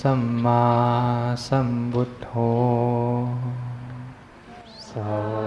สัมมาสัมบุทโธสา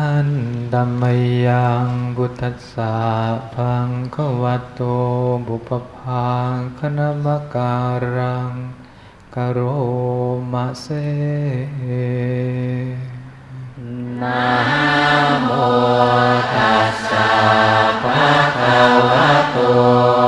หันดัมมยังบุตัสาะพังขวัตโตบุปพังคณมการังกโรมะเสนะโมตัสสะภะคะวะโต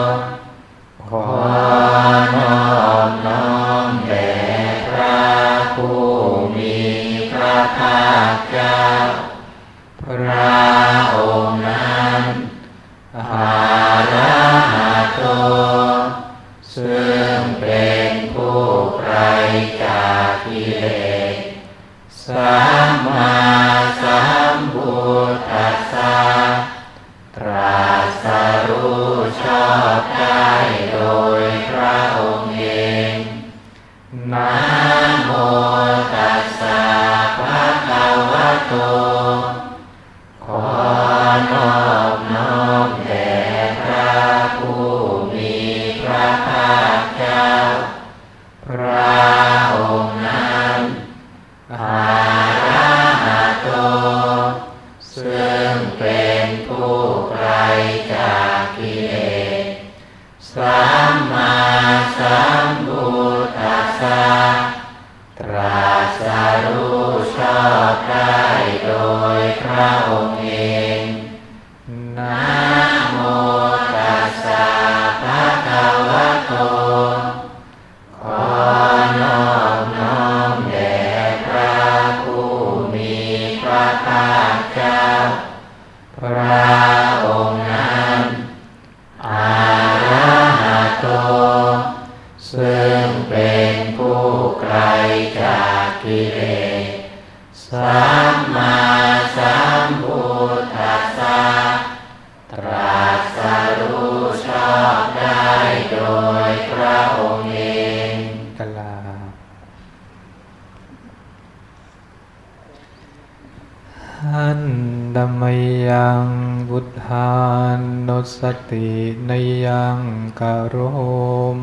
ตินยังกโร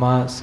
มาเส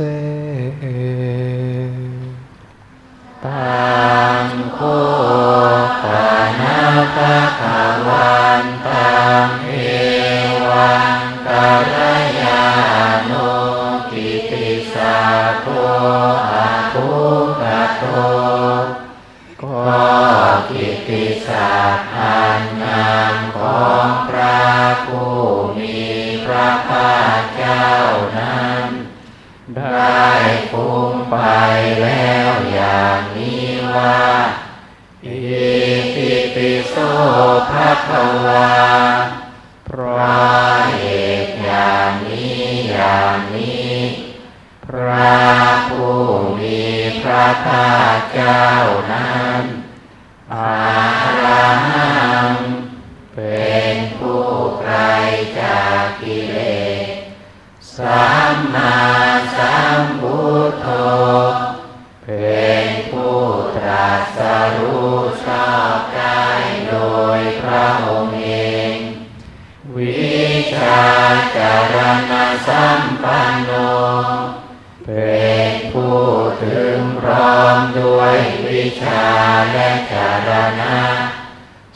จารณะ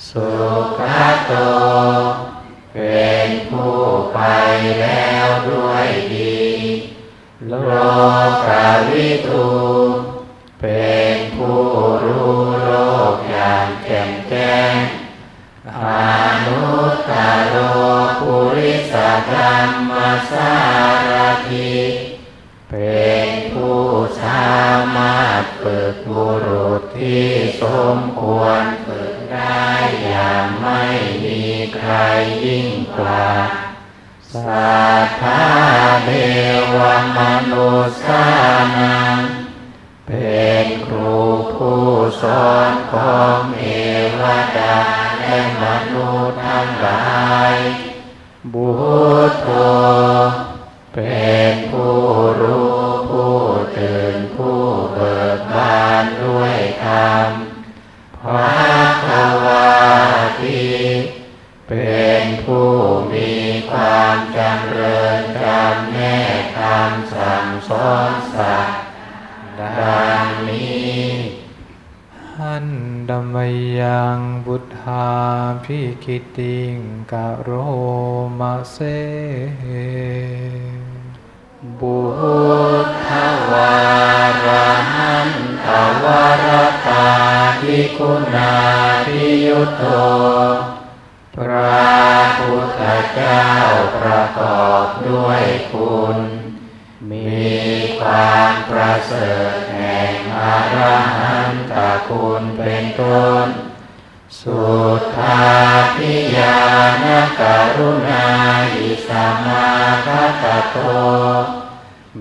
สุ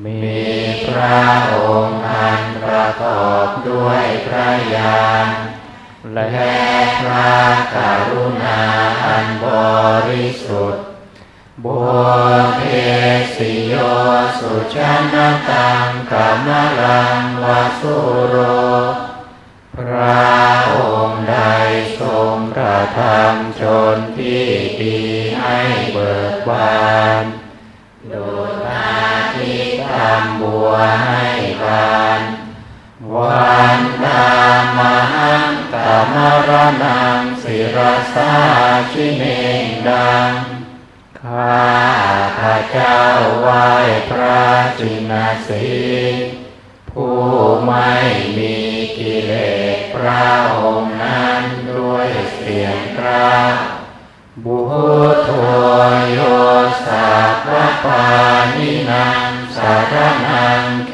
มีพระองค์อันประกอบด้วยพระญาณและพระกรุณาอันบริสุทธิ์บุเพสิโยสุชนะตังกามลังวาสุโร พระองค์ใดทรงกระทำชนที่ดีให้เบิกบาน โดยำบัวให้ทานวันนามังตมรณังสิรสาชิเนงดังข้าพระเจ้าไหว้พระจินสีผู้ไม่มีกิเลสพระองค์นั้นด้วยเสียงกราบุตรโยสาพปานินัง สารนังเข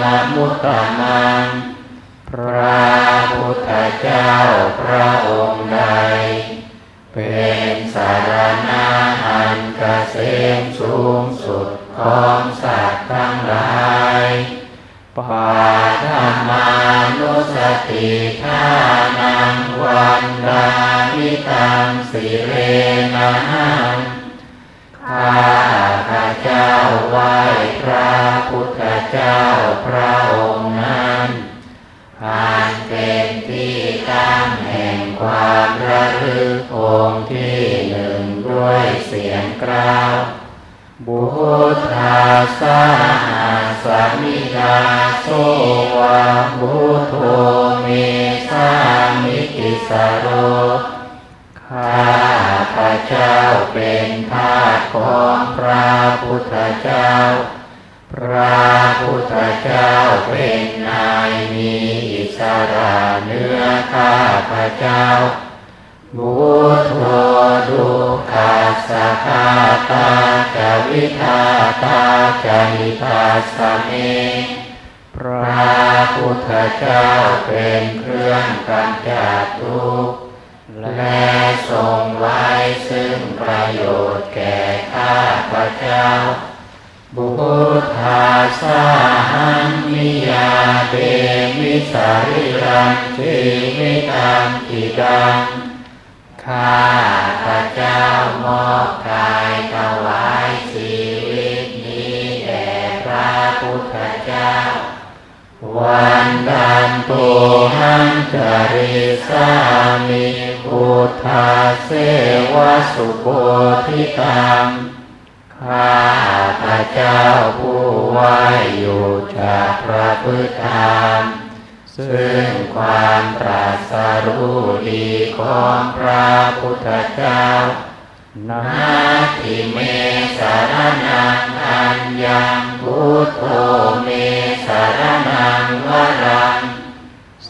มมุตตมัง พระพุทธเจ้าพระองค์ใด เป็นสารณะอันกเกษมสูงสุดของสัตว์ทั้งหลายปาธรรมานุสติทานังวันดาวิตังสิเรนัง ข้าพระเจ้าไหว้พระพุทธเจ้าพระองค์นั้นอันเป็นที่ตั้งแห่งความระลึกองค์ที่หนึ่งด้วยเสียงกล่าวบุตธาสาสามิกาโสวะบุโทเมสามิกิสโรข้า พระเจ้าเป็นทาสของพระพุทธเจ้า พระพุทธเจ้าเป็นนายมีอิสระเนื้อข้าพระเจ้าบุโทดุขาสะคาตาจะวิทาตาจะนิทาสเมพระพุทธเจ้าเป็นเครื่องกำจัดทุกข์ และทรงไว้ซึ่งประโยชน์แก่ข้าพระเจ้า บุตธาสาหังมิยาเดมิสาริรังชีวิตังอิดังข้าพระเจ้ามอบกายถวายชีวิตนี้แด่พระพุทธเจ้ วันดันตุหังจริสามิพุทธาเสวสุโพธิตังข้าพระเจ้าผู้ไหวอยู่จากพระพุทธามซึ่งความตรัสรู้ดีของพระพุทธเจ้า นาทิเมสารนังอัญญังพุทโธเมสารนังวรัง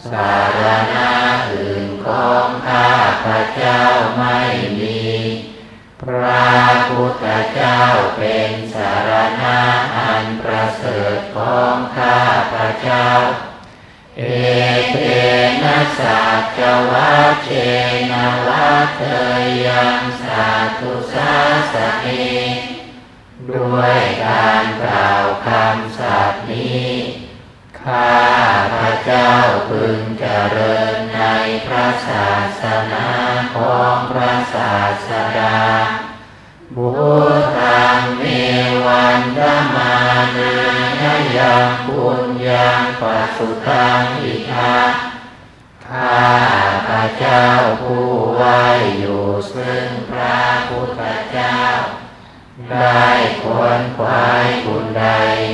สารณะอื่นของข้าพระเจ้าไม่มี พระพุทธเจ้าเป็นสารณะอันประเสริฐของข้าพระเจ้า เอเตนะสัจวัชเชนะวัตเตยังสาธุสาสเนด้วยการกล่าวคำสัตย์นี้ ข้าพระเจ้าพึงเจริญในพระศาสนาของพระศาสดา บุตังเมวันธมาเนยยังปุญญังปัสสุตังอิทาข้าพระเจ้าผู้ไหวอยู่ซึ่งพระพุทธเจ้า ได้ควรควายบุญใด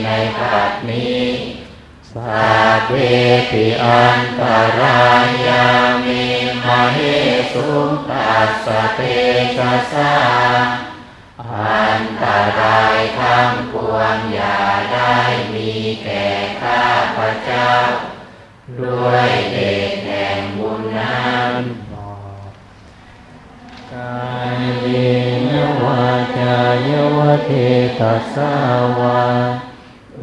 ในปัจนี้สาเวปิอันตรายามิมเหสุตัสสะเตชะสา อันตรายทั้งปวงอย่าได้มีแก่ข้าพระเจ้า ด้วยเดชแห่งบุญนั้นกายเยนวาจายวเทตัสสาวา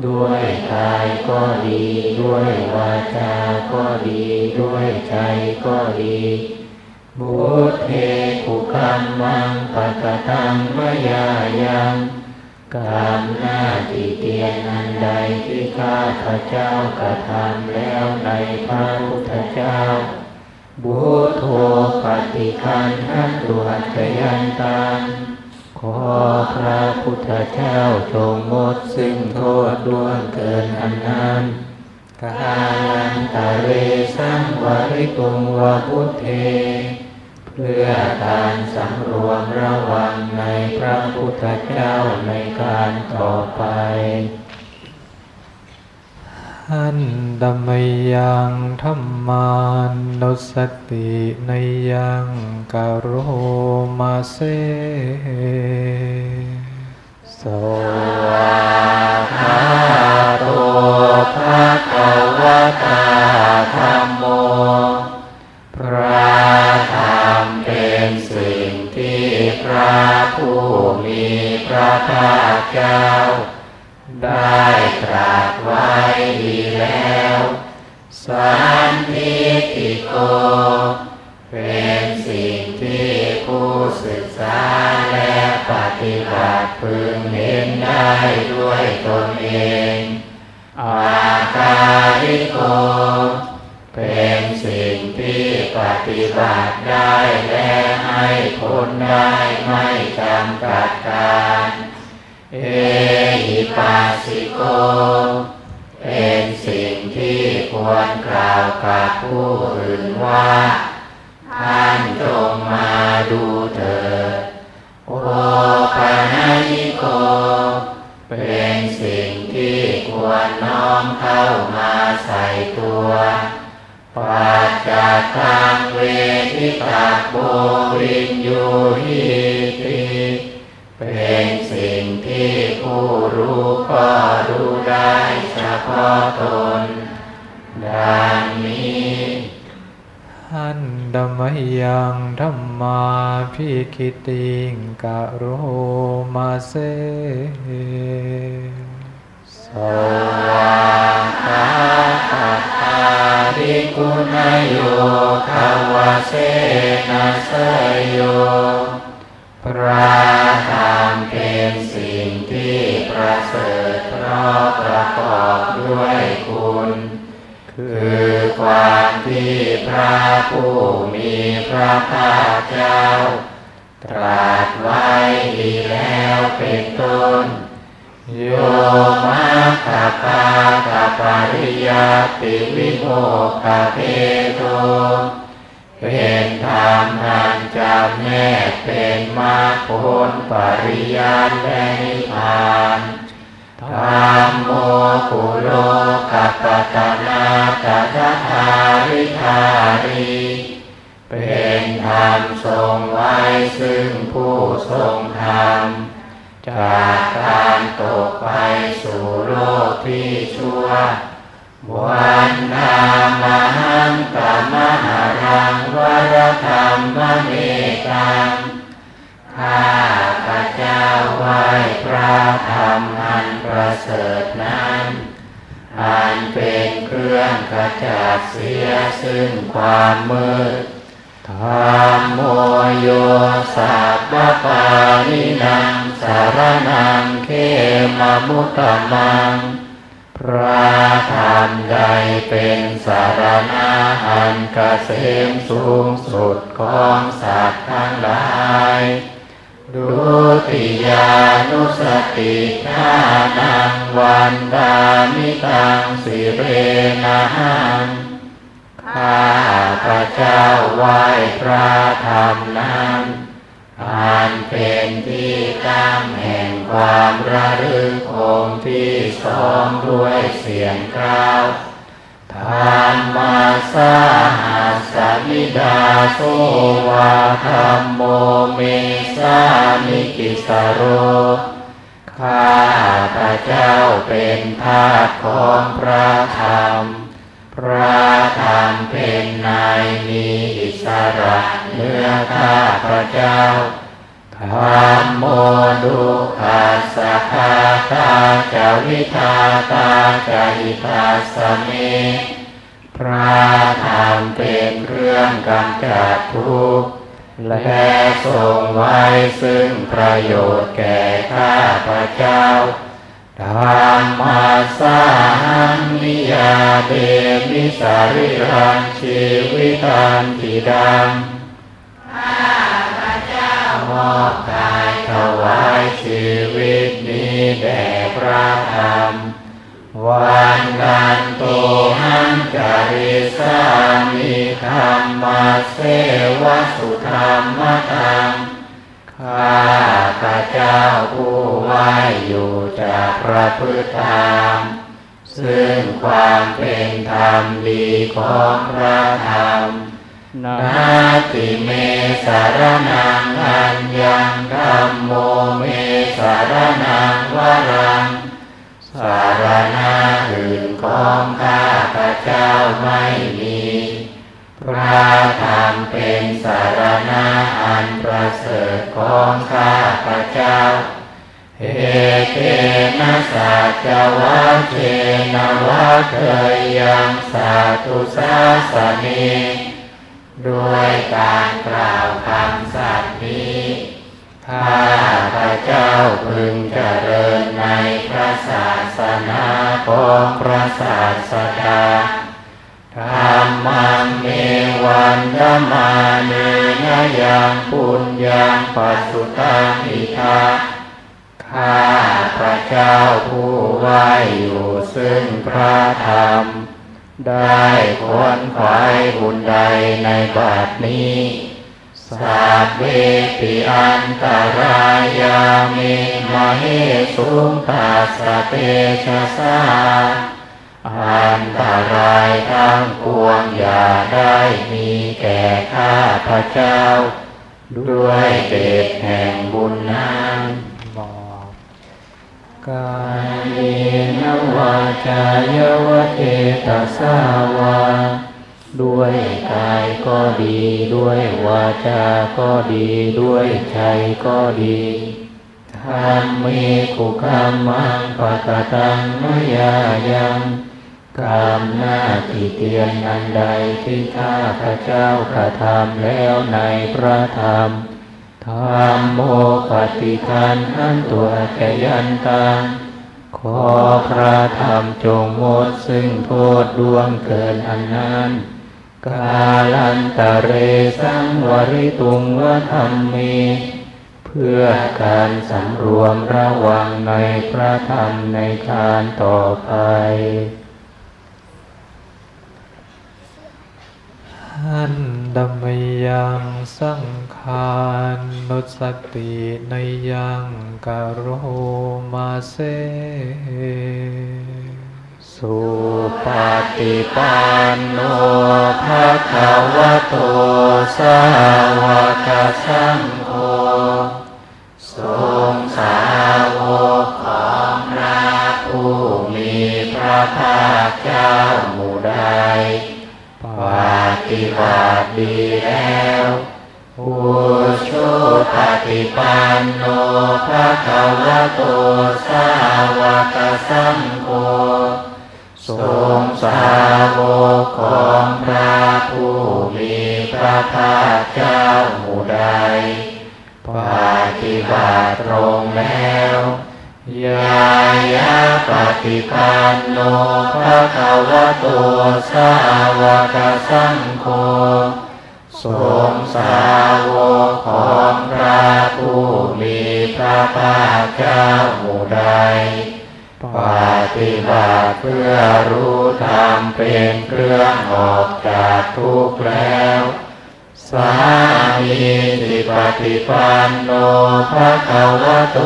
ด้วยกายก็ดี ด้วยวาจาก็ดี ด้วยใจก็ดี บุตเทกุคัมมังปะกะตังมยายังกรรมหน้าที่เตียนอันใดที่ข้าพระเจ้ากระทำแล้วในพระพุทธเจ้า บุตโทปฏิคันหันตุหัตยันตังขอพระพุทธเจ้าจงงดซึ่งโทษด้วงเกินอันนั้นกาลันตะเรสังวริตุงวะพุทเท เพื่อการสำรวมระวังในพระพุทธเจ้าในการต่อไปหหันดมยังธรรมานุสติในยังกโรมาเซส คิติงกะโรมาเซสวาคาปัตตาริกุณโยคาวาเสนาสโย พระธรรมเป็นสิ่งที่ประเสริฐเพราะประกอบด้วยคุณ คือความที่พระผู้มีพระภาคเจ้า ตรัสไว้ดีแล้วเป็นต้น โยมาคาปาคาปาริยาติวิโมคาเทโตเป็นธรรมนันจำแนกเป็นมาผลปริยัติและนิพพานธรรมโมกุโลกัปตนาตถาทาริธารี เป็นธรรมทรงไว้ซึ่งผู้ทรงธรรมจากการตกไปสู่โลกที่ชั่ววันนามหังตมหารังวรธรรมเมตังข้าพระเจ้าไหว้พระธรรมอันประเสริฐนั้นอันเป็นเครื่องขจัดเสียซึ่งความมืด ธรรมโมโยสัพพปานินังสารนังเขมมุตตมัง พระธรรมใดเป็นสารณะอันกเกษมสูงสุดของสัตว์ทั้งหลายดุติยานุสติทานังวันดามิตังสิเรนะหัง ข้าพระเจ้าไหว้พระธรรมนั้นอันเป็นที่ตั้งแห่งความระลึกองที่สองด้วยเสียงกล่าวธรรมาสาหัสมิดาโสวาธรรมโมเมสามิกิสโร ข้าพระเจ้าเป็นทาสของพระธรรม พระธรรมเป็นนายมีอิสระเนื้อข้าพระเจ้าธรรมโมดุขัสสะคาตาจาวิทาตาจาริตาสเมพระธรรมเป็นเครื่องกำจัดทุกข์และทรงไว้ซึ่งประโยชน์แก่ข้าพระเจ้า ธรรมาสาหังนิยาเดมิสาริรังชีวิตันติดังข้าพระเจ้ามอบกายถวายชีวิตนี้แด่พระธรรมวันนันโตหังจาริสามิธรรมาเสวสุธรรมตัง ข้าพระเจ้าผู้ไหวอยู่จากพระพุทธธรรมซึ่งความเป็นธรรมดีของพระธรรมนาติเมสารนังอัญญังธรรมโมเมสารนังวรัง สารณะอื่นของข้าพระเจ้าไม่มี พระธรรมเป็นสารณะอันประเสริฐของข้าพระเจ้าเหเตนะสัจวัเทนวัตเทยังสาธุสาสนีด้วยการกล่าวคำสัตย์นี้ข้าพระเจ้าพึงเจริญในพระศาสนาของพระศาสดา ธรรมังเมวันยมาเนนยังปุญญังปัสสุตังอิทาข้าพระเจ้าผู้ไหวอยู่ซึ่งพระธรรม ได้ควนขวายบุญใดในบัดนี้สาบเวปิอันตรายามิมาเหสุงตาสเตชะสา อันตรายทั้งปวงอย่าได้มีแก่ข้าพระเจ้า ด้วยเดชแห่งบุญนั้นบอกกายนวาจายวเทตสาวาด้วยกายก็ดีด้วยวาจาก็ดีด้วยใจก็ดีธรรมมีกุกรรมังปะกตังนยายัง กรรมหน้าที่เตียนอันใดที่ข้าพระเจ้ากระทำแล้วในพระธรรมธรรมโมปฏิคันอันตัวแกยันตังขอพระธรรมจงหมดซึ่งโทษดวงเกินอันนั้น กาลันตะเรสังวริตุงวะธรรมมีเพื่อการสำรวมระวังในพระธรรมในการต่อไป หันดมยังสังขารนุสติในยังกโรมาเซสุปฏิปันโนภะคะวะโตสาวกสังโฆทรงสาวกของพระผู้มีพระภาคเจ้า ดีแล้วผู้ชุปฏิปันโนภะคะวะโตสาวกสังโฆทรงสาวกของพระผู้มีพระภาคเจ้าหมู่ใดปฏิบัติตรงแล้วยายาปฏิปันโนภะคะวะโตสาวกสังโฆ ทรงสาวกของพระผู้มีพระภาคเจ้าหมู่ใดปฏิบัติเพื่อรู้ธรรมเป็นเครื่องออกจากทุกข์แล้ว สามีติปฏิปันโนภะคะวะโต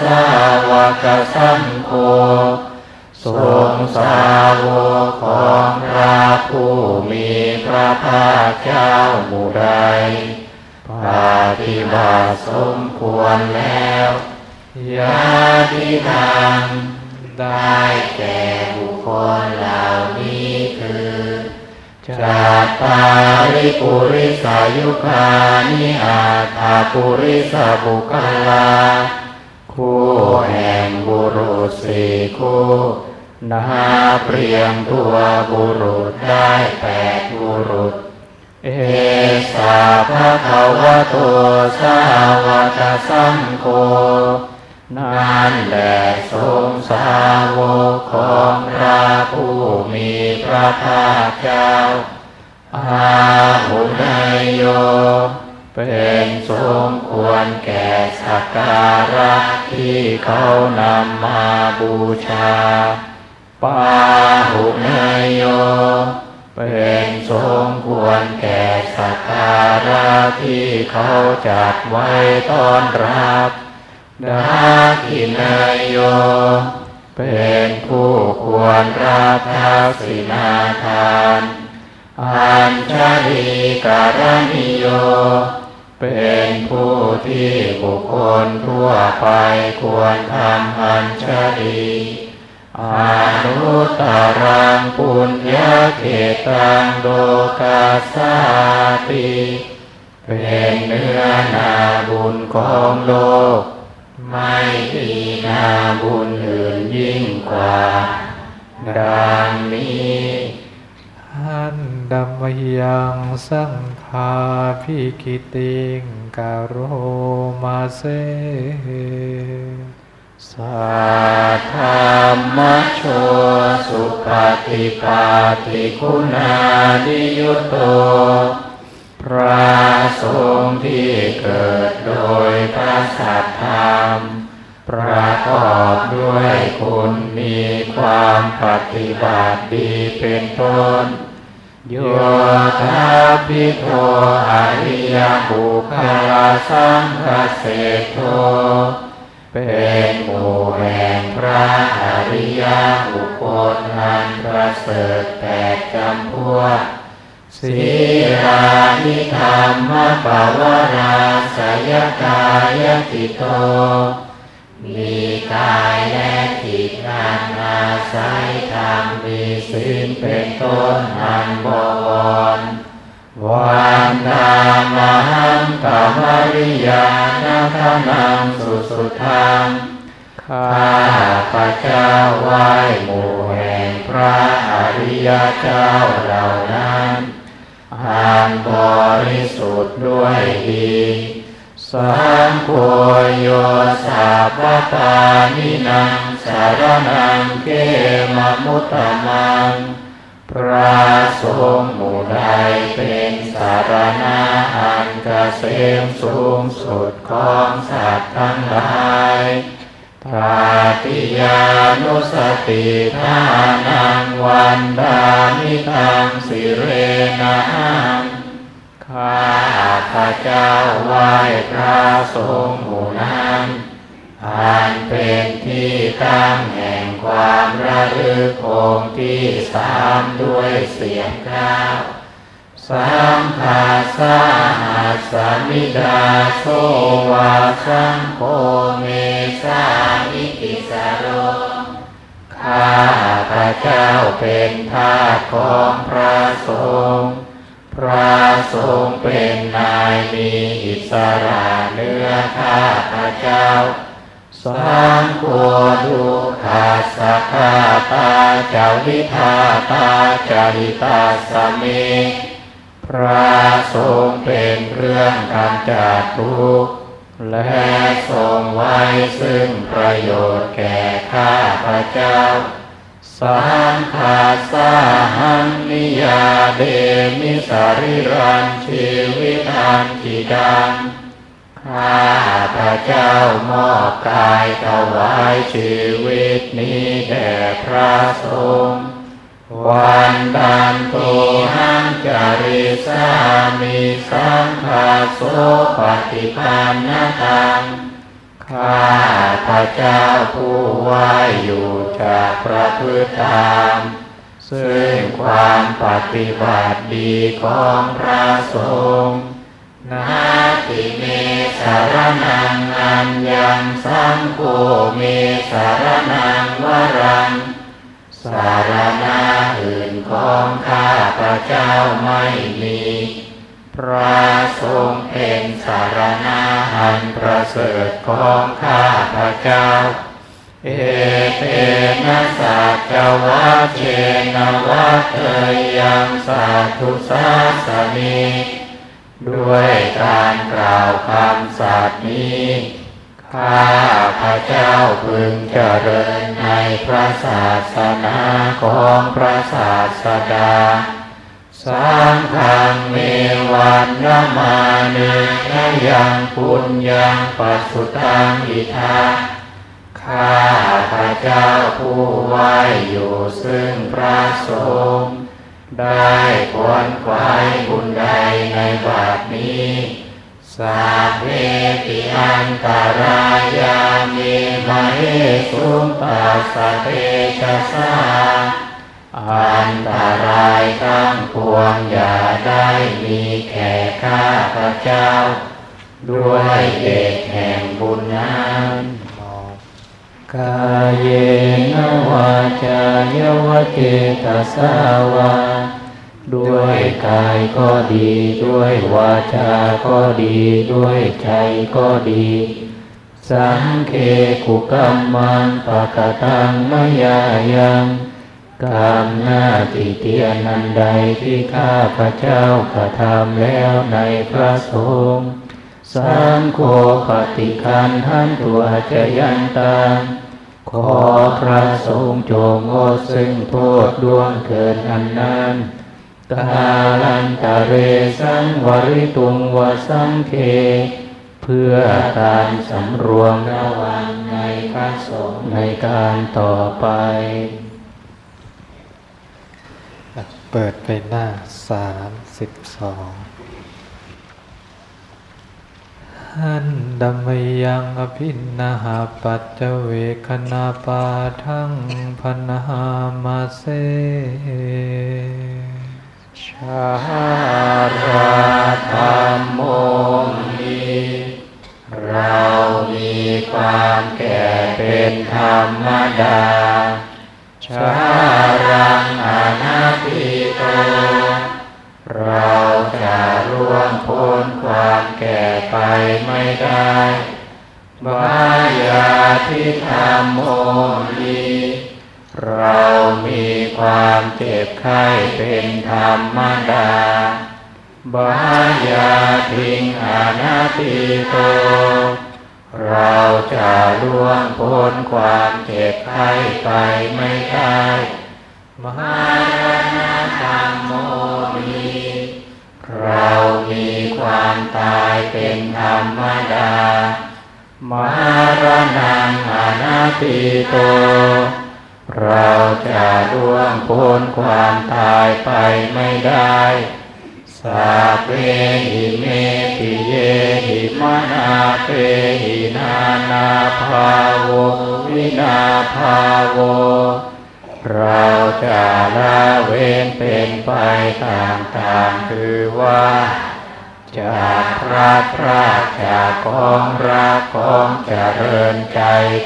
สาวกสังโฆ ทรงสาวกของพระผู้มีพระภาคเจ้าหมู่ใดปฏิบัติสมควรแล้วยาทิทางได้แก่บุคคลเหล่านี้คือจัตาริปุริสายุคานิอาถาปุริสบุคลาคู่แห่งบุรุษสี่คู่ นาเปรียงตัวบุรุษได้แปดบุรุษ เอสาภะคะวะโตสาวกสังโฆนั่นแหละทรงสาวกของพระผู้มีพระภาคเจ้า อาหุนายโย เป็นสมควรแก่สักการะที่เขานำมาบูชา ปาหุเนยโย เป็นสมควรแก่สักการะที่เขาจัดไว้ต้อนรับดาคินายโยเเป็นผู้ควรรับทักษิณาทาน อัญชลีการณิโย เป็นผู้ที่บุคคลทั่วไปควรทำอัญชลี อนุตตรังปุญญาเขตังโลกาสาติเป็นเนื้อนาบุญของโลก ไม่มีนาบุญอื่นยิ่งกว่า ดังนี้หันดัมยังสังคาพิกิติงกโรมาเซ สัทธรรมโชสุปฏิปาติคุณานิยุตโต พระสงฆ์ที่เกิดโดยพระสัทธรรมประกอบด้วยคุณมีความปฏิบัติดีเป็นต้นโยธาพิโทอริยบุคลาสังฆเศรษโท เป็นหมู่แห่งพระอริยบุคคลอันประเสริฐแตกจำพวกสีรานิธรรมปวาราสยกายติโต มีกายและจิตอันอาศัยธรรมมีศีลเป็นต้นอันบวรวันนามหังกามริยานาคานังส สุทังข้าพระเจ้าไหว้หมู่แห่งพระอริยเจ้าเหล่านั้นอันบริสุทธิ์ด้วยดีสังโฆโยสาปปานินังสารนังเกมมุตตมัง พระสงฆ์หมู่ใดเป็นสารณะอันเกษมสูงสุดของสัตว์ทั้งหลายทาติยานุสติทานังวันดามิทังสิเรนังข้าพระเจ้าไหว้พระสงฆ์หมู่นั้น อันเป็นที่ตั้งแห่งความระลึกองค์ที่สามด้วยเสียงข้าวสัมภาสาหัสสมิดาโสวาสังโฆเมสานิติสโรข้าพระเจ้าเป็นทาสของพระสงฆ์พระสงฆ์เป็นนายมีอิสระเนื้อข้าพระเจ้า สังโฆดุขาสะคาตาจาวิทาตาจาริตาสเมพระสงเป็นเรื่องกำจัดทุกข์และทรงไว้ซึ่งประโยชน์แก่ข้าพระเจ้า สังฆาสาหังนิยาเดมิสาริรันชีวิตันติดัง ข้าพระเจ้ามอบกายถวายชีวิตนี้แด่พระสงฆ์วันดันโตหังจาริสามิสังฆาโสปฏิปันนตังข้าพระเจ้าผู้ไหว้อยู่จากพระพฤติธรรมซึ่งความปฏิบัติดีของพระสงฆ์ นาติเมสารนังอันยังสังโฆเมสารนังวรัง สารณะอื่นของข้าพระเจ้าไม่มี พระทรงเป็นสารณะอันประเสริฐของข้าพระเจ้า เอเตนะสัจวัชเชนะวัตเตยังสาธุสาสนี ด้วยการกล่าวคำสัตย์นี้ข้าพระเจ้าพึงเจริญในพระศาสนาของพระศาสดาสังฆังเมวันนมาเนนยังปุญญังปัสสุตังอิทาข้าพระเจ้าผู้ไหว้อยู่ซึ่งพระสงฆ์ ได้ควรควายบุญใดในบาทนี้สสัพเพติอันตรายามิมเหสุงปัสสะเตชะสาอันตรายทั้งปวงอย่าได้มีแก่ข้าพระเจ้า ด้วยเดชแห่งบุญนั้น กายเยนวาจายวเจตสาวา ด้วยกายก็ดี ด้วยวาจาก็ดี ด้วยใจก็ดี สังเคกุกรรมังปะกตังมยายังกรรมหน้าที่เตียนันใดที่ข้าพระเจ้ากระทำแล้วในพระสงฆ์สังโฆปฏิคันทันตัวจะยันตัง ขอพระสงฆ์จงงดซึ่งโทษดวงเกินอันนั้นกาลันตะเรสังวริตุงวสังเคเพื่อการสำรวมระวังในพระสงฆ์ในการต่อไป เปิดไปหน้าสามสิบสอง หันดัมยังอภินนาหาปัจเจเวคณาปาทังพนามาเซชาราธรรมโมมีเรามีความแก่เป็นธรรมดา ชารังอนาปิโต เราจะร่วงพ้นความแก่ไปไม่ได้บายาทิธรรมโมมีเรามีความเจ็บไข้เป็นธรรมดาบายาทิงอนาติโต เราจะล่วงพ้นความเจ็บไข้ไปไม่ได้ มหารณธรรมโมมีเรามีความตายเป็นธรรมดามหารนังอนาติโต เราจะล่วงพ้นความตายไปไม่ได้สาเปหิเมปิเยหิมานาเปหินานาภาโววินาภาโว เราจะละเว้นเป็นไปต่างๆคือว่าจากพระพระจากของรักของเจริญใจ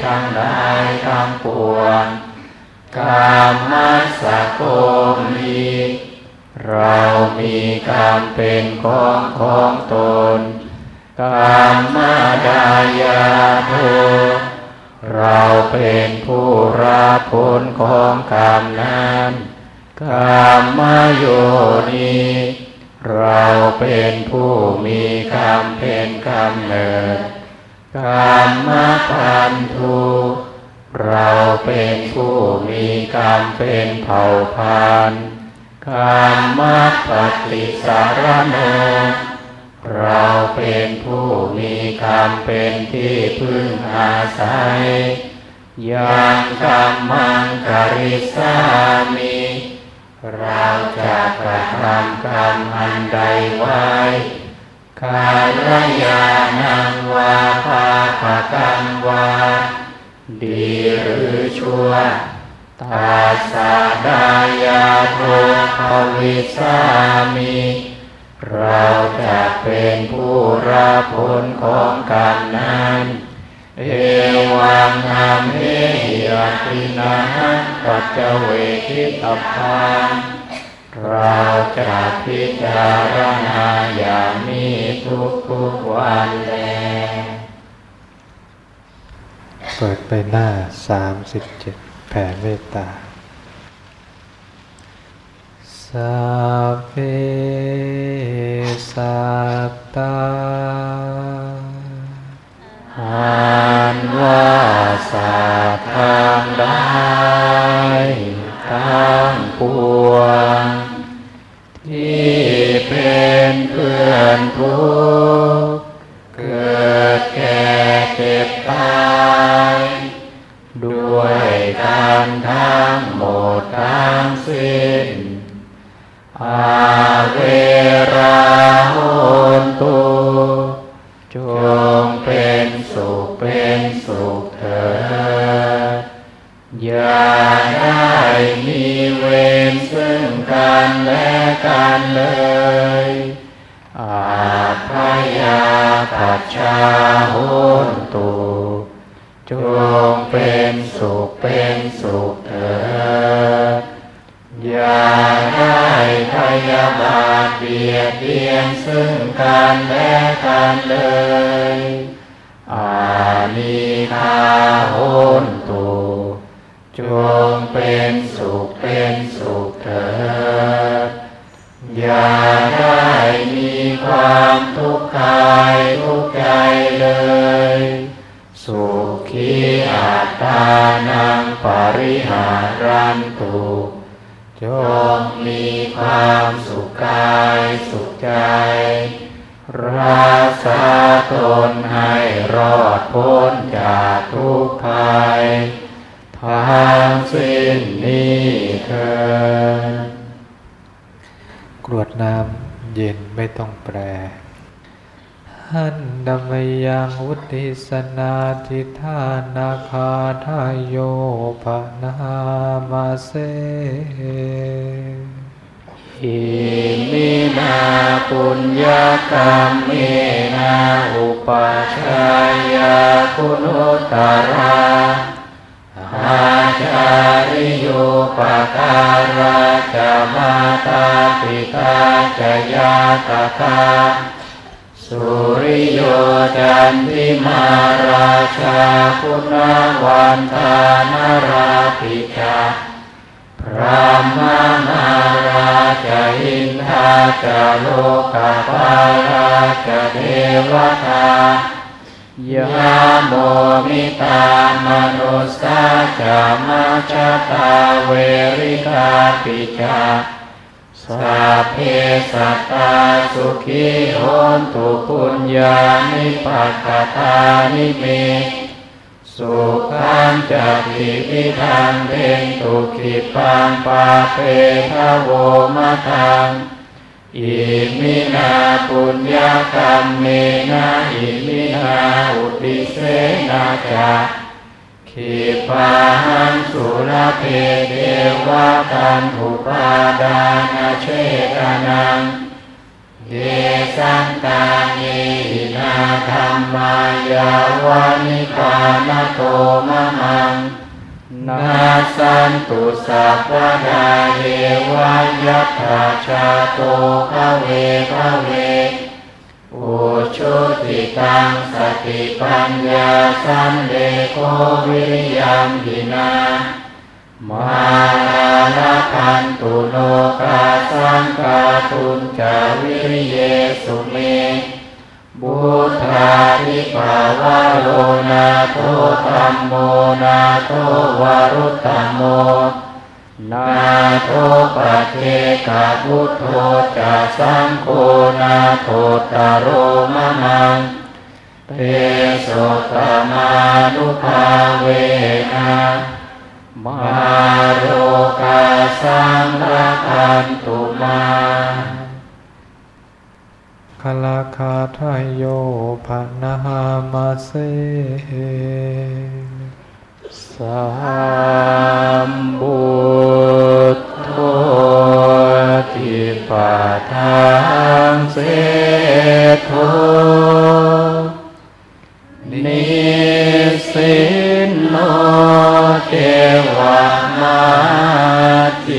ทั้งหลายทั้งปวงกามมัสสะโกมีเรามีกรรมเป็นของของตนกามมาดายาโท เราเป็นผู้รับผลของกรรมนั้นกามมาโยนีเราเป็นผู้มีกรรมเป็นกำเนิดกามมาพันธุเราเป็นผู้มีกรรมเป็นเผ่าพันธุ์กามมาปฏิสารโน เราเป็นผู้มีกรรมเป็นที่พึ่งอาศัย ยังกรรมังกริสามิ เราจะกระทำกรรมอันใดไว้ กาลยานังวาภาภกังวา ดีหรือชั่วตาสาดายาโทภวิสามิ เราจะเป็นผู้รับผลของกรรมนั้นเอวังอามเหิยตินะปัจเจเวทิตพังเราจะพิจารณาอย่างนี้ทุกทุกวันแลเปิดไปหน้าสามสิบเจ็ดแผ่เมตตา สัพเพสัตตาอันว่าสัตว์ทางได้ทั้งปวง ที่เป็นเพื่อนทุกเกิดแก่เจ็บตายด้วยกันทั้งหมดทั้งสิ้น อาเวราโหนตุจงเป็นสุขเป็นสุขเถิดอย่าได้มีเวรซึ่งกันและกันเลยอาพยาปัจชาหุนตุจงเป็นสุขเป็นสุขเถิด อย่าได้พยาบาทเบียดเบียนซึ่งกันและกันเลยอานิคาโหนตุจงเป็นสุขเป็นสุขเถิดอย่าได้มีความทุกข์กายทุกข์ใจเลย สุขีอัตตานังปริหารันตุ จงมีความสุขกายสุขใจ รักษาตนให้รอดพ้นจากทุกภัยทางสิ้นนี้เถิดกรวดน้ำเย็นไม่ต้องแปร หันดมยังวุติสนาทิธานาคาทายโยภนามาเสอิมินาปุญญากรรมเมนาอุปัชฌายาคุณุตตราอาจาริโยปการาจะมาตาปิตาจยาตคา สุริโยจันทิมาราชาคุณวันทานราภิกาพระมานาราชอินทาจโลกาปาราชเทวตายาโมมิตามนุสสาจะมาชตาเวริกาปิจา สัพเพสัตตาสุขีโหนตุปุญญานิปัสสตานิเมสุขังจักขิวิทังเทนตุขิปังปาเปทะโวมะทังอิมินาปุญญากรรมเมนะอิมินาอุติเสนาจะ ขิปาหังสุรเพเดวะกันอุปาดานาเชตานังเยสันตานินาธรรมายาวานิพานโตมะมังนาสันตุสัพพดาเยวายัตถาชาโตภเวภเว อุชุติตังสติปัญญาสันเลโกวิริยังหินามาลาพันตุโลกาสังกาตุนจาวิริเยสุเมบุตธาทิภาวะโลนาโทธรรมโมนาโทวารุตตโม นาโทปเจกาพุทโธจะสังโฆนาโทตารโรมะมังเตโสตมานุภาเวนะมาโรกาสังรัคันตุมาคลาคาทายโยภะนะหามาเส สัมบุตโธทิปาทางเสโทนิสินโนเทวามาติ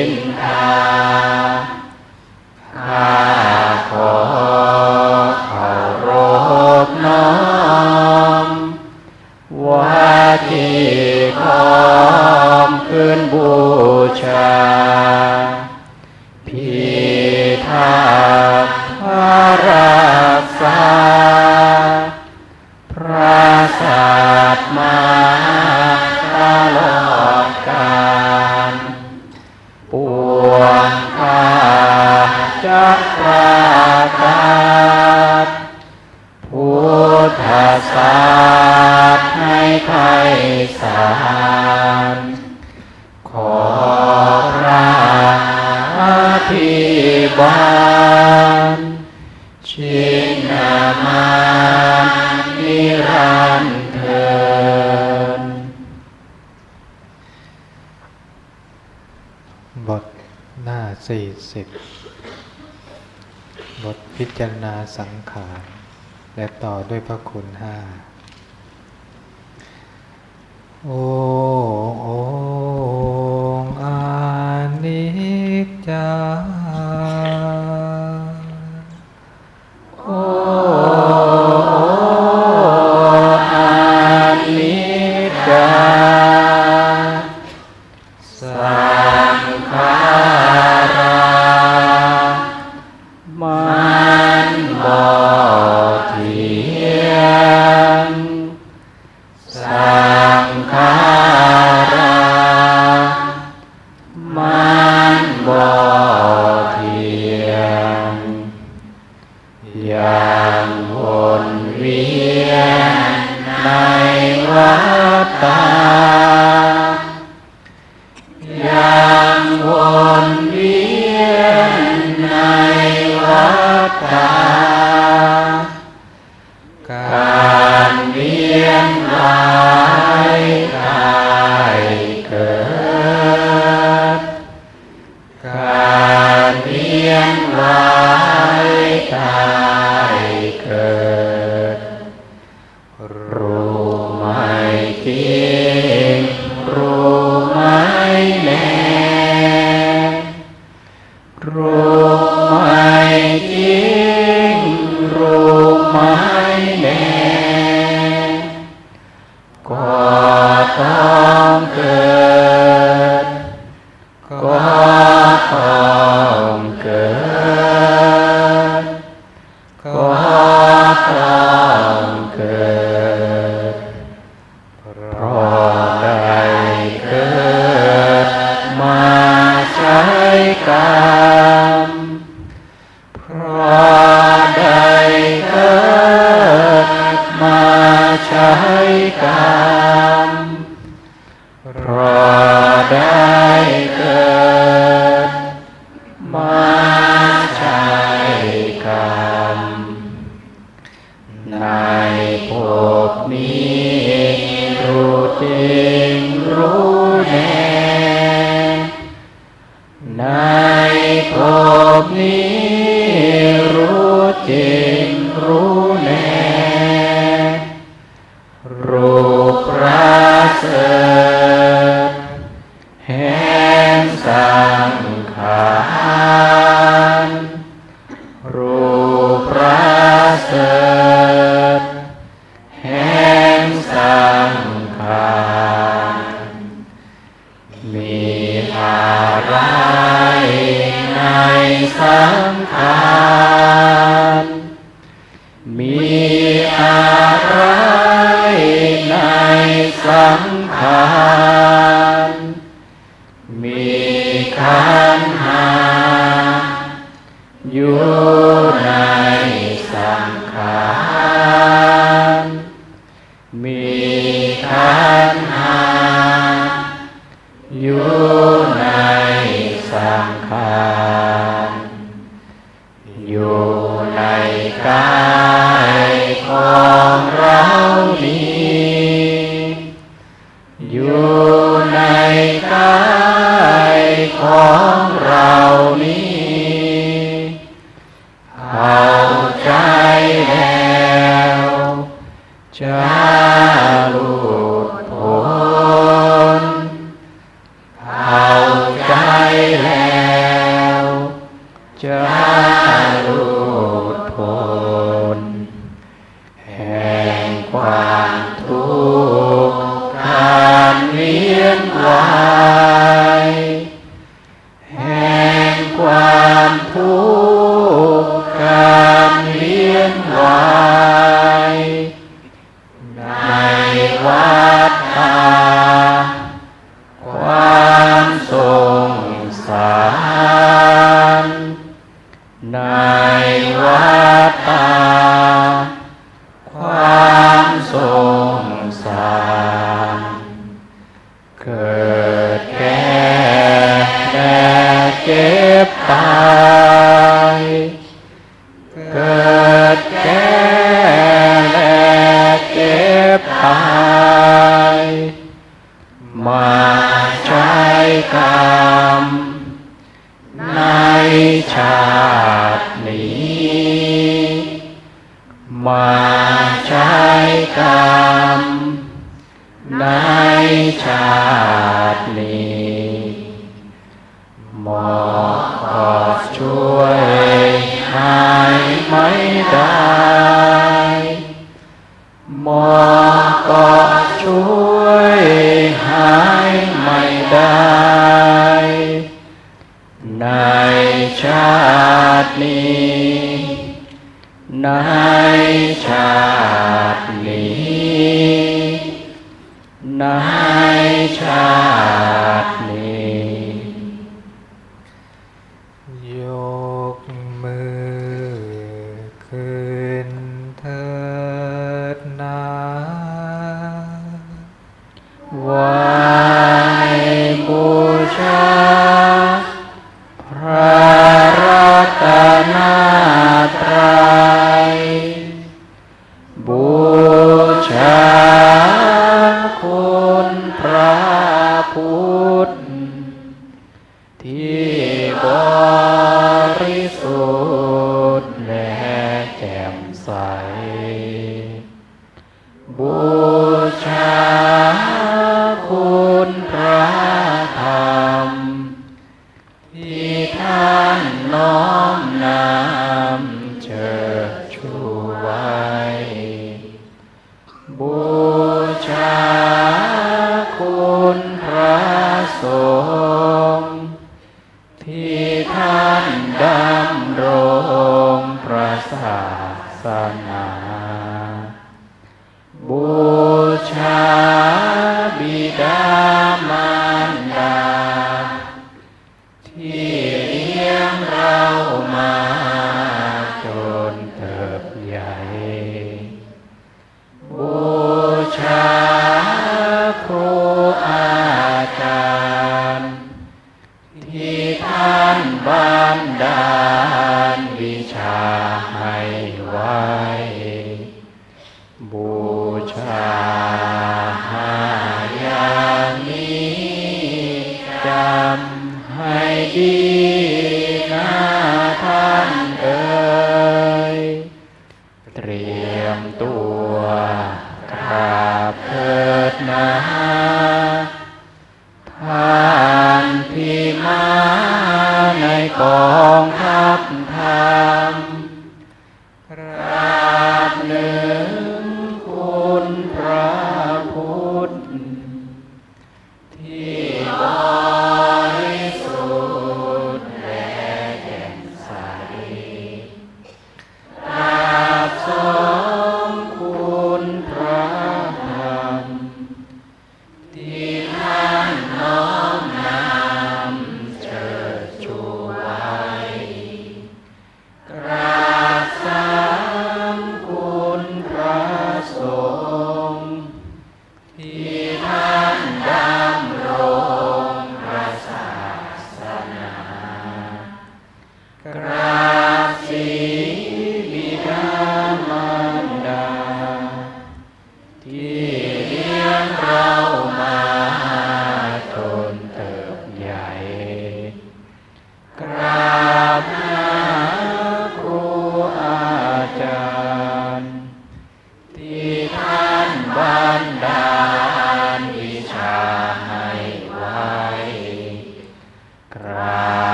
thiên hạ ด้วยพระคุณห้า ในวัฏฏา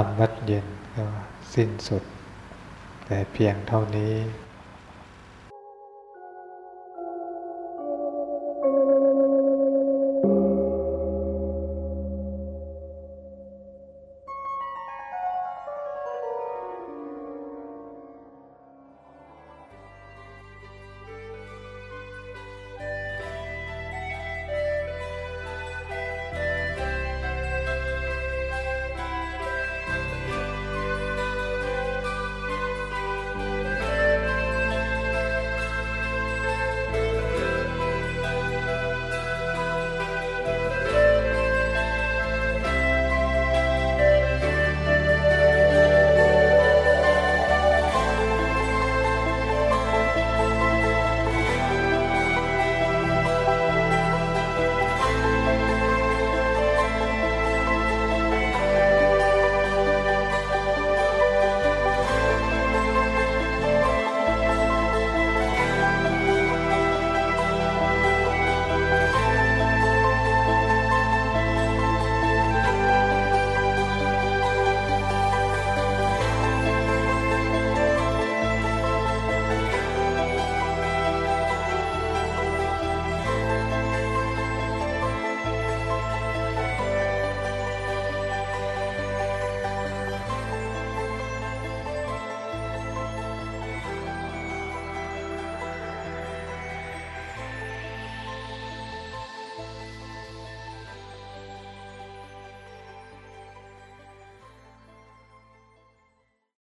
ทำวัดเย็นก็สิ้นสุด แต่เพียงเท่านี้